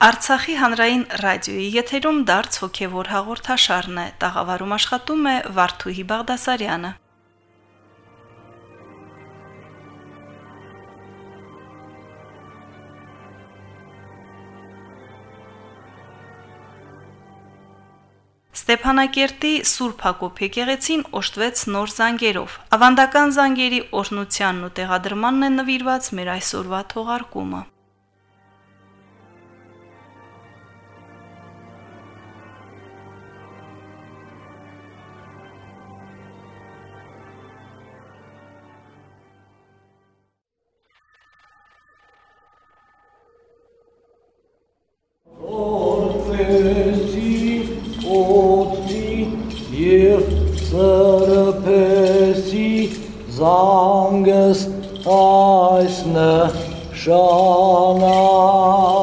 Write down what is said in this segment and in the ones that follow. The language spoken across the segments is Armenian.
Արցախի հանրային ռադիոյի եթերում դարձ հոգևոր հաղորդաշարն է։ Տաղավարում աշխատում է Վարդուհի Բաղդասարյանը։ Ստեփանակերտի Սուրբ Հակոբ եկեղեցին օժտվեց նոր զանգերով։ Ավանդական զանգերի օրհնությանն ու տեղադրմանն է նվիրված մեր այսօրվա թողարկումը։ զանգս այսնը շանա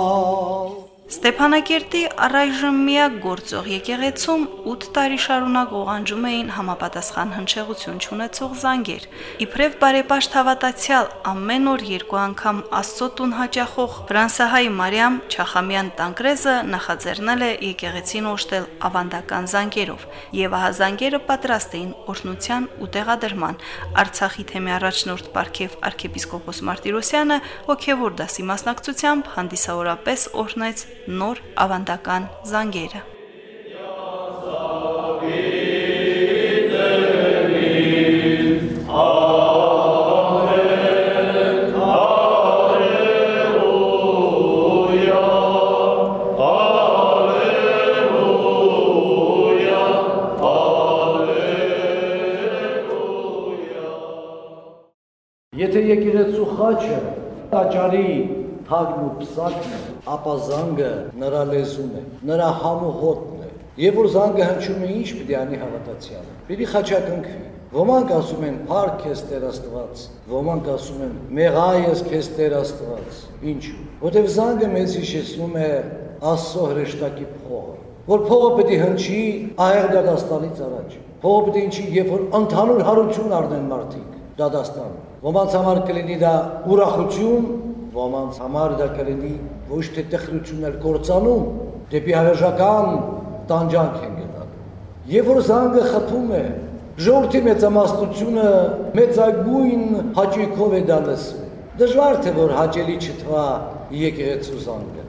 Ստեփանակերտի առայժմ միակ գործող եկեղեցում 8 տարի շարունակ ողանջում էին համապատասխան հնչեղություն ունեցող զանգեր։ Իբրև բարեպաշտ հավատացյալ ամեն օր երկու անգամ Աստծո տուն հաճախող Ֆրանսահայ Մարիամ Չախամյան Տանկրեզը նախաձեռնել է եկեղեցին օժտել ավանդական զանգերով, եւ ահա զանգերը պատրաստ էին օրհնության ու տեղադրման։ Արցախի թեմի առաջնորդ Պարքև arczepiskopos Մարտիրոսյանը հոգևոր դասի մասնակցությամբ հանդիսավորապես օրհնեց նոր ավանդական զանգերը։ Եթե եկեղեցու խաչը տաճարի թագն ու պսակն է, ապա զանգը նրա լեզուն է, նրա համու հոտն է։ Եվ որ զանգը հնչում է ինչ պիտի անի հավատացյալը։ Պիտի խաչակնքվի։ Ոմանք ասում են «Փառք քեզ Տեր Աստված», ոմանք ասում են «Մեղա ես քեզ Տեր Աստված»։ Ինչու՞։ Որտեվ զանգը մեզ հիշեցնում է Աստծո հրեշտակի փողը, որ փողը պետք է հնչի ահեղ դատաստանից առաջ։ Փողը պետք է հնչի, երբ որ ընդհանուր հարություն առնեն մարդիկ դատաստան։ Ոմանց համար կլինի դա ուրախություն, ոմանց համար դա կլինի ոչ թե տխրություններ կործանում, դեպի հավերժական տանջանք են գտնում։ Եվ որ զանգը խփում է, ժողովրդի մեծամասնությունը մեծագույն հաճույքով է դա լսում։ Դժվար թե որ հաճելի չթվա եկեղեցու զանգը։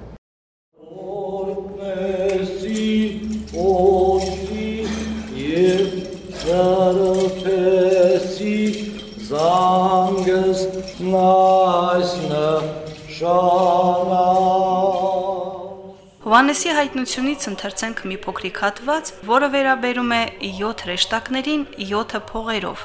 Օրնեսի, օշի եւ զարփեսի զանգս շանա Հովանեսի հայտնությունից ընթերցենք մի փոքրիկ հատված, որը վերաբերում է 7 հրեշտակներին 7 փողերով։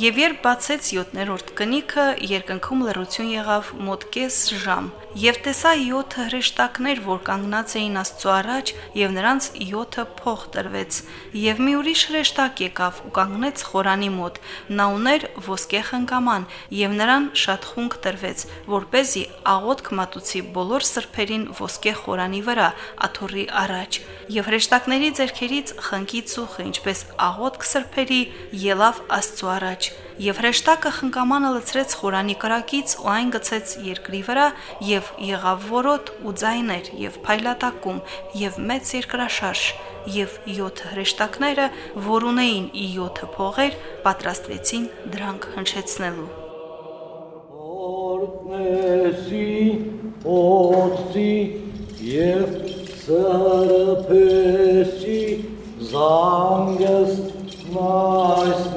Եվ երբ բացեց 7-րդ կնիքը, երկնքում լռություն եղավ մոտ կես ժամ, եւ տեսա 7 հրեշտակներ, որ կանգնած էին Աստծո առաջ, եւ նրանց 7 փող տրվեց։ Եվ մի ուրիշ հրեշտակ եկավ ու կանգնեց խորանի մոտ։ Նա ուներ ոսկե խնկաման, եւ նրան շատ խունկ տրվեց, որ เป զի աղոթք մատուցի բոլոր սրբերին ոսկե խորանի վրա, աթոռի առաջ։ Եվ հրեշտակների ձեռքերից խնկի ծուխը, ինչպես աղոթք սրբերի, ելավ Աստծո առաջ եւ հրեշտակը խնկամանը լցրեց խորանի կրակից ու այն գցեց երկրի վրա եւ եղավ որոտ ու ձայներ եւ փայլատակում եւ մեծ երկրաշարժ եւ 7 հրեշտակները, որ ունեին 7 փողեր, պատրաստվեցին դրանք հնչեցնելու։ Օրնեսի, օծի եւ սրբեսի զանգս շանա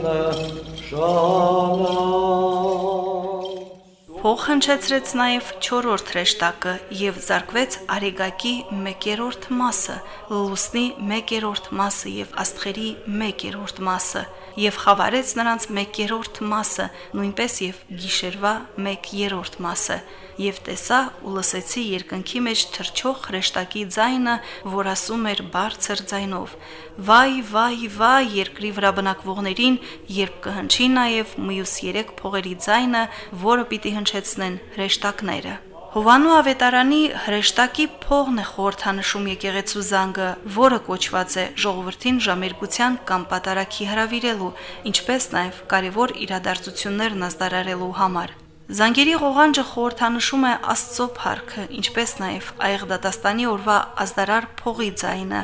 Փող հնչեցրեց նաև 4-րդ հրեշտակը եւ զարգվեց Արեգակի 1/3 մասը, Լուսնի 1/3 մասը եւ Աստղերի 1/3 մասը եւ խավարեց նրանց 1/3 մասը, նույնպես եւ գիշերվա 1/3 մասը եւ տեսա ու լսեցի երկնքի մեջ թրջող հրեշտակի ձայնը, որ ասում էր բարձր ձայնով. Վայ, վայ, վայ երկրի վրա բնակվողներին, երբ կհնչի նաեւ մյուս 3 փողերի ձայնը, որը պիտի հնչեցնեն հրեշտակները։ Հովանու ավետարանի հրեշտակի փողն է խորթանշում եկեղեցու զանգը, որը կոչված է ժողովրդին ժամերգության կամ պատարակի հravirելու, ինչպես նաև կարևոր իրադարձություններն ազդարարելու համար։ Զանգերի ղողանջը խորհրդանշում է Աստծո փառքը, ինչպես նաև այեղ դատաստանի օրվա ազդարար փողի ձայնը,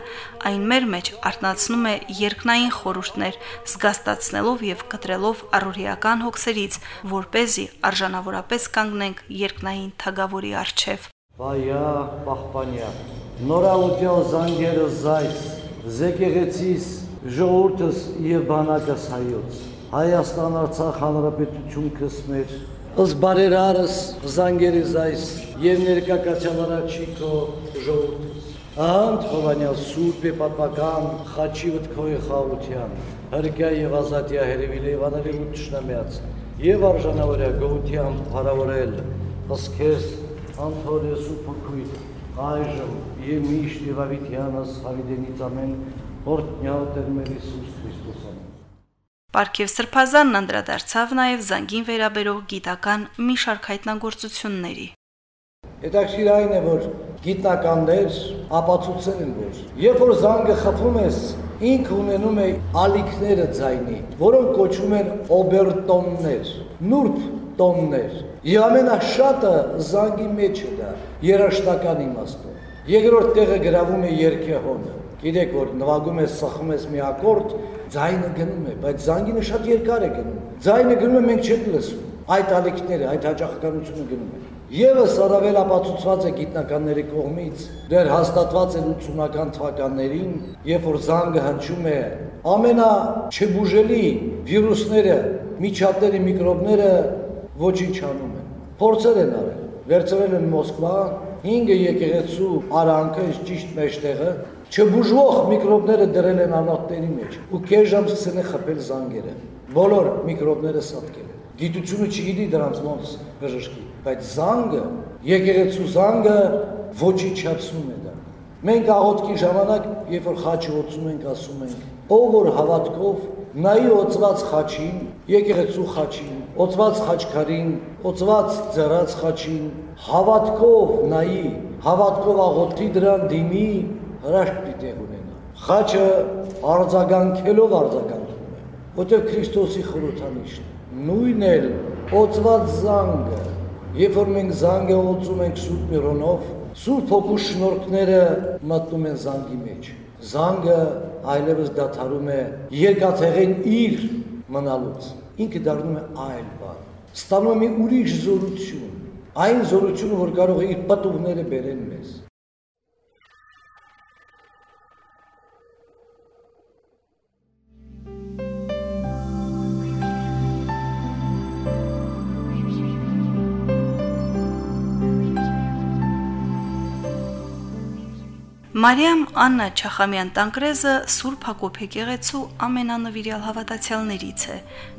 այն մեր մեջ արտնացնում է երկնային խորհուրդներ, զգաստացնելով եւ կտրելով առօրեական հոգսերից, որ เป զի արժանավորապես կանգնենք երկնային թագավորի առջև։ Բայա պահպանյա նորաուտյալ զանգերը զայս զեկեղեցիս ժողովուրդս եւ բանակս հայոց Հայաստան Արցախ հանրապետություն կսմեր ըս բարերարս զանգերից այս եւ ներկա կաչավարաչի քո ժողովուրդս Անդ Հովանյալ Սուրբ է պատմական խաչի վտքոյի խաղության հրկյա եւ ազատիա հերևիլի վանալի ու ճշնամյաց եւ արժանավորյա գողությամբ հարավորել ըսքես անթորես ու փոքույտ այժմ եւ միշտ եւ ավիտյանս հավիդենից ամեն օրտնյալ Տեր մեր Հիսուս Քրիստոսը Պարքև Սրբազանն անդրադարձավ նաև զանգին վերաբերող գիտական մի շարք հայտնագործությունների։ Հետաքրիր այն է, որ գիտնականներ ապացուցել են, որ երբ որ զանգը խփում ես, ինքը ունենում է ալիքները ձայնի, որոնք կոչվում են օբերտոններ, նուրբ տոններ։ Եվ ամենաշատը զանգի մեջ է դա, երաշտական իմաստով։ Երկրորդ տեղը գրավում է երկեհոնը։ Գիտեք, որ նվագում ես, սխում ես մի ակորդ, ձայնը գնում է, բայց զանգինը շատ երկար է գնում։ Ձայնը գնում է, մենք չենք լսում։ Այդ ալիքները, այդ հաջողականությունը գնում է։ Եվս առավել ապացուցված է գիտնականների կողմից, դեռ հաստատված է 80-ական թվականներին, երբ որ զանգը հնչում է, ամենա չբուժելի վիրուսները, միջատների միկրոբները ոչինչ անում են։ Փորձեր են արել, վերցրել են Մոսկվա, 5 եկեղեցու արանքը ճիշտ մեջտեղը, չբուժվող միկրոբները դրել են անոթների մեջ ու կես ժամ սկսել են խփել զանգերը։ Բոլոր միկրոբները սատկել են։ Գիտությունը չգիտի դրանց ոնց բժշկի, բայց զանգը, եկեղեցու զանգը ոչնչացնում է դա։ Մենք աղոթքի ժամանակ, երբ որ խաչը ոցում ենք, ասում ենք. ով որ հավատքով նայի օծված խաչին, եկեղեցու խաչին, օծված խաչքարին, օծված ձեռած խաչին, հավատքով նայի, հավատքով աղոթի դրան դիմի, հրաշք պիտի ունենա։ Խաչը արձագանքելով արձագանքում է, որտեղ Քրիստոսի խորհրդանիշն է։ Նույն էլ օծված զանգը, երբ որ մենք զանգը օծում ենք Սուրբ Միրոնով, Սուրբ Հոգու շնորհքները մտնում են զանգի մեջ։ Զանգը այլևս դադարում է երկաթեղեն իր մնալուց։ Ինքը դառնում է այլ բան։ Ստանում է ուրիշ զորություն։ Այն զորությունը, որ կարող է իր պատուղները բերեն մեզ։ Մարիամ Աննա Չախամյան Տանկրեզը Սուրբ Հակոբ եկեղեցու ամենանվիրյալ հավատացյալներից է։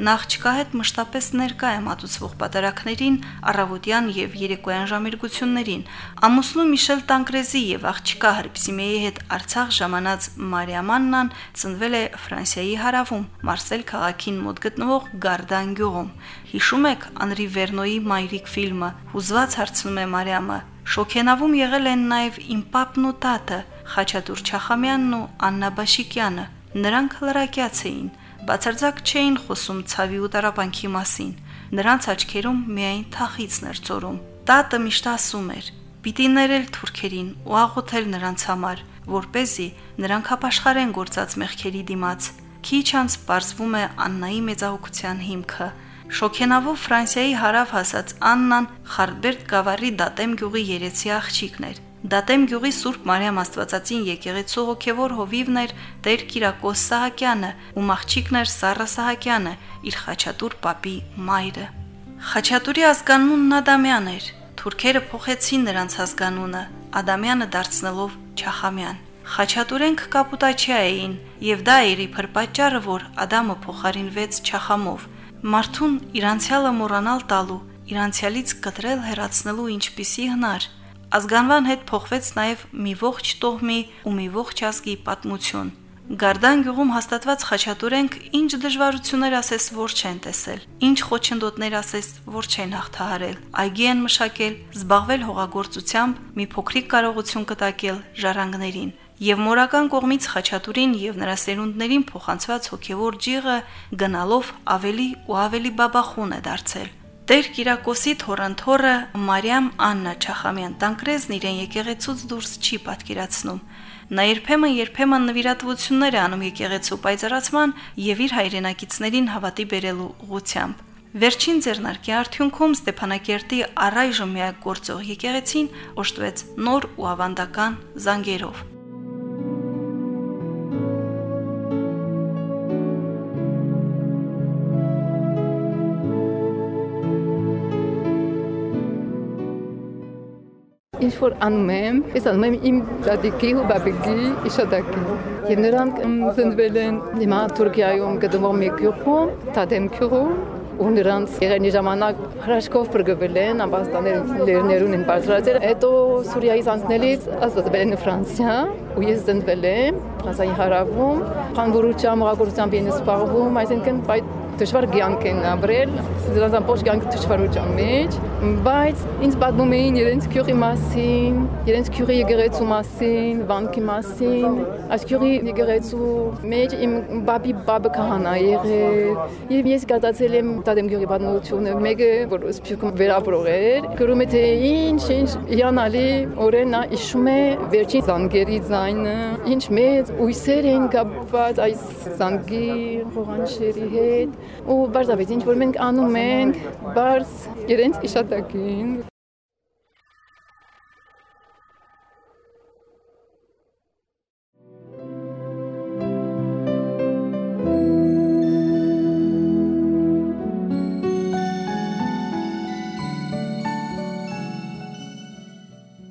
Նախ չկա հետ մշտապես ներկա է մատուցվող պատարակներին, առավոտյան եւ երեկոյան ժամերգություններին։ Ամուսնու Միշել Տանկրեզի եւ աղջկա Հրպսիմեի հետ Արցախ ժամանած Մարիամ Աննան ծնվել է Ֆրանսիայի հարավում, Մարսել քաղաքին մոտ գտնվող Գարդան գյուղում։ Հիշում եք Անրի Վերնոյի Մայրիկ ֆիլմը։ Հուզված հարցնում է Մարիամը. Շոքենավում եղել են նաև իմ պապն ու տատը, Խաչատուր Չախամյանն ու Աննա Բաշիկյանը։ Նրանք լրակյաց էին, բացարձակ չէին խոսում ցավի ու տարապանքի մասին։ Նրանց աչքերում միայն թախիցն էր ծորում։ Տատը միշտ ասում էր. «Պիտի ներել թուրքերին ու աղոթել նրանց համար, որ เป զի նրանք ապաշխարեն գործած մեղքերի դիմաց»։ Քիչ անց բարձվում է Աննայի մեծահոգության հիմքը։ Շոքենավով Ֆրանսիայի հարավ հասած Աննան Խարբերտ գավառի Դատեմ գյուղի երեցի աղջիկն էր։ Դատեմ գյուղի Սուրբ Մարիամ Աստվածածին եկեղեցու հոգևոր հովիվն էր Տեր Կիրակոս Սահակյանը, ում աղջիկն էր Սառա Սահակյանը, իր Խաչատուր պապի մայրը։ Խաչատուրի ազգանունն Ադամյան էր։ Թուրքերը փոխեցին նրանց ազգանունը, Ադամյանը դարձնելով Չախամյան։ Խաչատուրենք կապուտաչիա էին, եւ դա էր իբր պատճառը, որ Ադամը փոխարինվեց Չախամով։ Մարդուն իրանցյալը մոռանալ տալու, իրանցյալից կտրել հերացնելու ինչպիսի հնար։ Ազգանվան հետ փոխվեց նաև մի ողջ տոհմի ու մի ողջ ազգի պատմություն։ Գարդան գյուղում հաստատված խաչատուրենք ինչ դժվարություններ ասես որ չեն տեսել, ինչ խոչընդոտներ ասես որ չեն հաղթահարել, այգի են մշակել, զբաղվել հողագործությամբ, մի փոքրիկ կարողություն կտակել ժառանգներին եւ մորական կողմից Խաչատուրին եւ նրա սերունդներին փոխանցված հոգեվոր ջիղը գնալով ավելի ու ավելի բաբախուն է դարձել։ Տեր Կիրակոսի թորանթորը Մարիամ Աննա Չախամյան Տանկրեզն իրեն եկեղեցուց դուրս չի պատկերացնում։ Նա երբեմն երբեմն նվիրատվություններ է անում եկեղեցու պայծառացման եւ իր հայրենակիցներին հավատի բերելու ուղությամբ։ Վերջին ձեռնարկի արդյունքում Ստեփանակերտի առայժմ միակ գործող եկեղեցին օժտվեց նոր ու ավանդական զանգերով։ ինչ որ անում եմ, ես անում եմ իմ դադիկի ու բաբիկի իշադակի։ Եվ նրանք ծնվել են հիմա Թուրքիայում գտնվող մի գյուղում, Թադեմ գյուղում, ու նրանց եղանի ժամանակ հրաշքով բրգվել են, ամբաստաներ լերներուն են բարձրացել։ Հետո Սուրիայից անցնելից ազատվել են Ֆրանսիա, ու ես ծնվել եմ Ֆրանսիայի հարավում, խանվորությամբ, հողագործությամբ են զբաղվում, այսինքն այդ դժվար կյանք են ապրել, դրանց ամբողջ կյանքը դժվարության մեջ, բայց ինձ պատմում էին իրենց քյուրի մասին, իրենց քյուրի եկեղեցու մասին, վանքի մասին, այս քյուրի եկեղեցու մեջ իմ բաբի բաբը քահանա եղել, եւ ես գտածել եմ դադեմ քյուրի պատմությունը, մեկը որ սփյուռքում վերապրող էր, գրում է թե ինչ ինչ իրանալի օրենա իշում է վերջին զանգերի ձայնը, ինչ մեծ ույսեր են կապված այս զանգի խողանշերի հետ ու բարձավեց ինչ որ մենք անում ենք բարձ իրենց իշատակին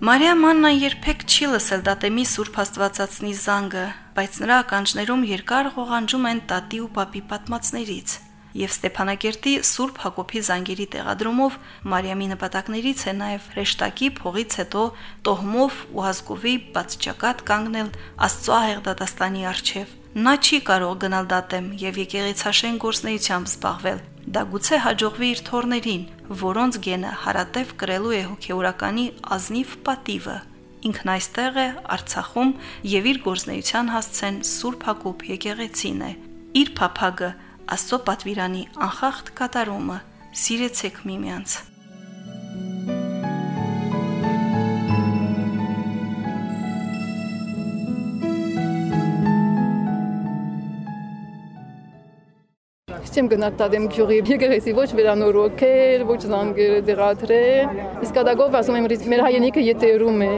Մարիամ Աննան երբեք չի լսել դատեմի Սուրբ Աստվածածնի զանգը, բայց նրա ականջներում երկար ղողանջում են տատի ու պապի պատմածներից։ Եվ Ստեփանակերտի Սուրբ Հակոբի զանգերի տեղադրումով Մարիամի նպատակներից է նաև հրեշտակի փողից հետո տոհմով ու ազգովի բաց ճակատ կանգնել Աստծո ահեղ դատաստանի առջև։ Նա չի կարող գնալ դատեմ եւ եկեղեցաշեն գործնեությամբ զբաղվել։ Դա գուցե հաջողվի իր թորներին, որոնց գենը հարատև կրելու է հոգեորականի ազնիվ պատիվը։ Ինքն այստեղ է Արցախում եւ իր գործնեության հասցեն Սուրբ Հակոբ եկեղեցին է։ Իր փափագը Աստծո պատվիրանի անխախտ կատարումը։ Սիրեցեք միմյանց։ Չեմ գնալ տադեմ գյուղի եկեղեցի ոչ վերանորոգել, ոչ զանգերը դեղադրել։ Իսկ ադագով ասում եմ մեր հայրենիքը յետերում է,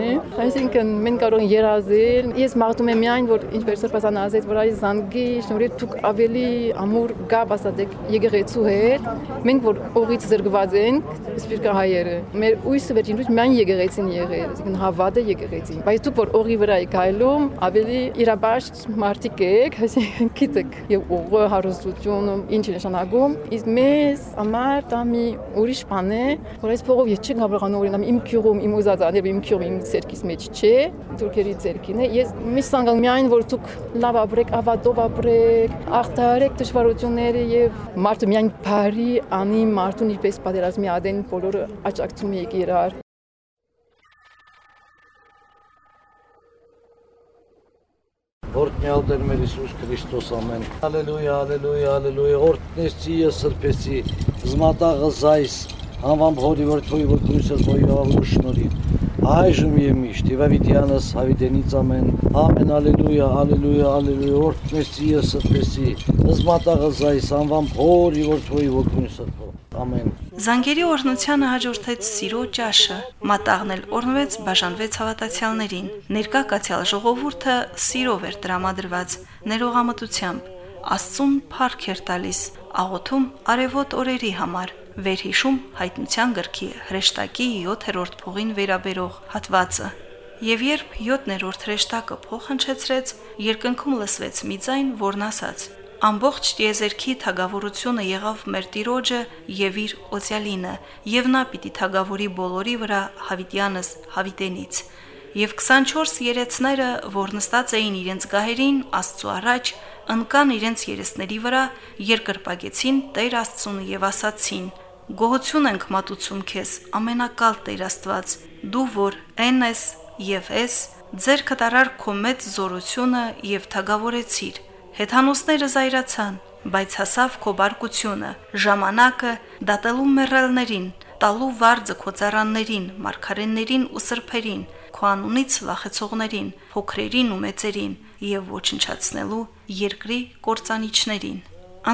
այսինքն մենք կարող ենք երազել։ Ես մաղթում եմ միայն որ ինչպես Սրբազան ասեց, որ այս զանգի շնորհիվ դուք ավելի ամուր գապ ասատեք եկեղեցու հետ։ Մենք որ օղից զրկված ենք, սպիրկահայերը։ Մեր ույսը վերջին դուք միայն եկեղեցին եղել, այսինքն հավատը եկեղեցին։ Բայց դուք որ օղի վրա եք հայլում, ավելի իրաբաշտ մարդիկ եք, այսինքն գիտեք եւ օղը հարստությունը ինչ է նշանակում, իսկ մեզ համար դա մի ուրիշ բան է, որ այս փողով ես չեմ կարողանում օրինակ իմ քյուղում, իմ ուզածաներ, իմ քյուղի իմ ցերկից մեջ չէ, թուրքերի ցերկին է։ Ես միշտ ցանկանում միայն որ դուք լավ ապրեք, ավատով ապրեք, աղթարեք դժվարությունները եւ մարդը միայն բարի անի մարդուն ինչպես պատերազմի ադեն բոլորը աճակցում եք իրար Օրհնյալ Տեր մեր Հիսուս Քրիստոս ամեն։ Հալելույա, հալելույա, հալելույա։ Օրհնեցի ես սրբեցի, զմատաղը զայս, անվան փորի որ թույ որ քրիստոս ոյավ ուշնորի։ Այժմ եւ միշտ Եվավիտյանս հավիտենից ամեն։ Ամեն հալելույա, հալելույա, հալելույա։ Օրհնեցի ես սրբեցի, զմատաղը զայս, անվան փորի որ թույ որ քրիստոս Ամեն։ Զանգերի օրհնությանը հաջորդեց սիրո ճաշը։ Մատաղն էլ օրնվեց, բաժանվեց հավատացյալներին։ Ներկա կացյալ ժողովուրդը սիրով էր տրամադրված, ներողամտությամբ։ Աստծուն փառք էր տալիս, աղոթում արևոտ օրերի համար։ Վերհիշում հայտնության գրքի հրեշտակի 7-րդ փողին վերաբերող հատվածը։ Եվ երբ 7-րդ հրեշտակը փոխանցեցրեց, երկնքում լսվեց մի ձայն, որն ասաց. Ամբողջ տիեզերքի թագավորությունը եղավ մեր Տիրոջը եւ իր օցիալինը, եւ նա պիտի թագավորի բոլորի վրա հավիտյանս հավիտենից։ Եվ 24 երեցները, որ նստած էին իրենց գահերին Աստծո առաջ, ընկան իրենց երեսների վրա, երկրպագեցին Տեր Աստծուն եւ ասացին. Գոհություն ենք մատուցում քեզ, ամենակալ Տեր Աստված, դու որ են ես եւ ես, ձեր կտարար քո մեծ զորությունը եւ թագավորեցիր Հեթանոսները զայրացան, բայց հասավ քո բարկությունը, ժամանակը դատելու մեռելներին, տալու վարձը քո ծառաններին, մարգարեններին ու սրբերին, քո անունից վախեցողներին, փոքրերին ու մեծերին եւ ոչնչացնելու երկրի կործանիչներին։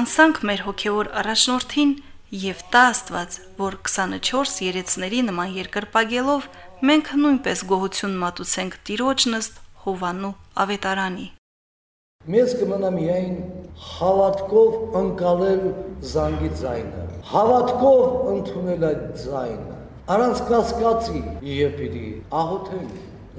Անսանք մեր հոգեոր առաջնորդին եւ տա Աստված, որ 24 երեցների նման երկրպագելով մենք նույնպես գողություն մատուցենք Տիրոջ նստ Հովանու ավետարանի։ Մեզ կմնա միայն հավատքով ընկալել զանգի ձայնը, հավատքով ընդունել այդ ձայնը, առանց կասկածի եւ պիտի աղոթել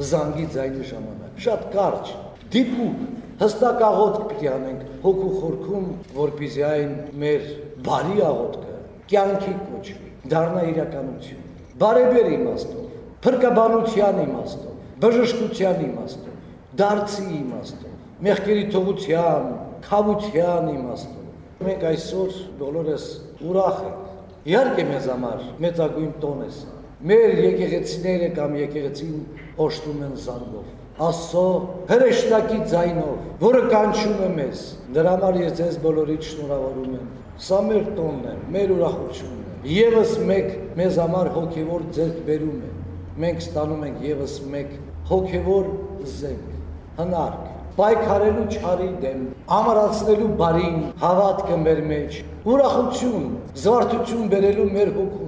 զանգի ձայնի ժամանակ։ Շատ կարճ, դիպուկ, հստակ աղոթք պիտի անենք հոգու խորքում, որպեսզի այն մեր բարի աղոթքը կյանքի կոչվի, դառնա իրականություն։ Բարեբեր իմաստով, փրկաբանության իմաստով, բժշկության իմաստով, դարձի իմաստով, մեղքերի թողության, խավության իմաստով։ Մենք այսօր բոլորս ուրախ ենք Իհարկե մեզ համար մեծագույն տոն է սա։ Մեր եկեղեցիները կամ եկեղեցին օշտում են զանգով։ Աստծո հրեշտակի ձայնով, որը կանչում է մեզ։ Դրա համար ես ձեզ բոլորիդ շնորհավորում եմ։ Սա մեր տոնն է, մեր ուրախությունն է։ Եվս մեկ մեզ համար հոգևոր ձեռքբերում է։ Մենք ստանում ենք եւս մեկ հոգևոր զենք, հնարք, պայքարելու չարի դեմ, ամրացնելու բարին, հավատքը մեր մեջ, ուրախություն, զվարթություն բերելու մեր հոգում,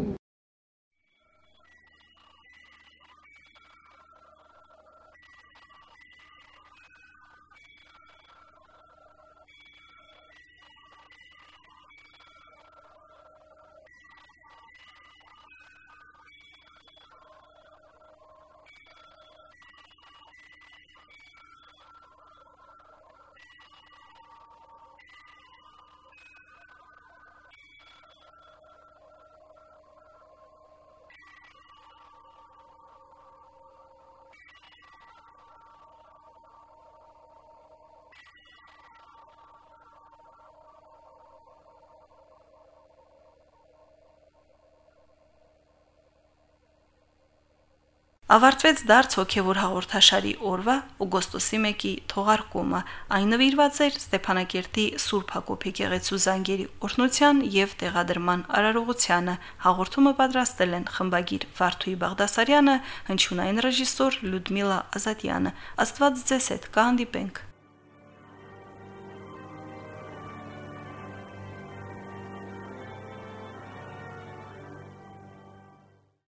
Ավարտվեց դարձ հոգևոր հաղորդաշարի օրվա օգոստոսի 1-ի թողարկումը։ Այն նվիրված էր Ստեփանակերտի Սուրբ Հակոբ եկեղեցու զանգերի օրհնության եւ տեղադրման արարողությանը։ Հաղորդումը պատրաստել են խմբագիր Վարդուհի Բաղդասարյանը, հնչյունային ռեժիսոր Լյուդմիլա Ազատյանը։ Աստված ձեզ հետ կհանդիպենք։